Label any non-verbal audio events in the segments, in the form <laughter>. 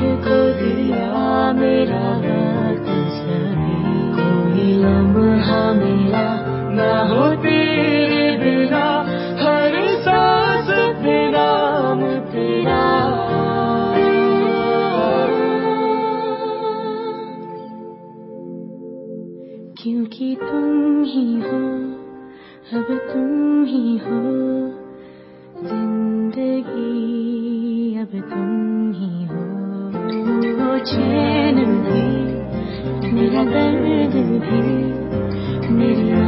दिया मेरा वक्त सभी मेरा ना हो तेरे बिना, हर सांस नाम तेरा क्योंकि तुम ही हो, अब तुम ही हो, ज़िंदगी Gecenin bir, bir haberdir bir, bir yalan.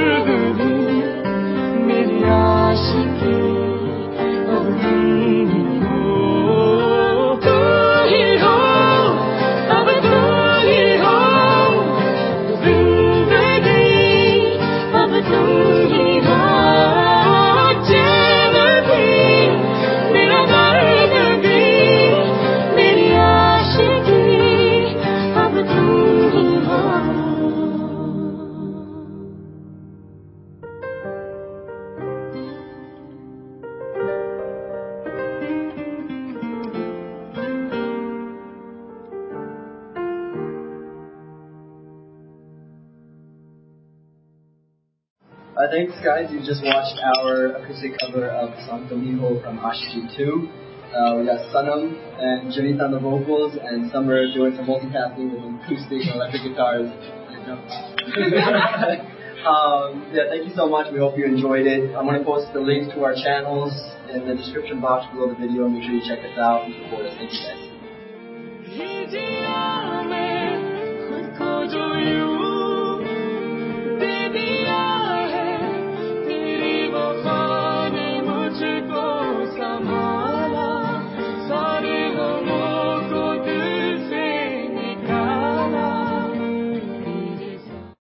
Uh, thanks, guys. You just watched our acoustic cover of the song Domingo from Ashiji 2. Uh, we got Sanam and Janita on the vocals, and Summer doing some multitasking with acoustic and electric guitars. <laughs> um, yeah, thank you so much. We hope you enjoyed it. I'm going to post the links to our channels in the description box below the video. Make sure you check us out and support us. Thank you, guys.